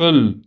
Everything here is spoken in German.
fünf.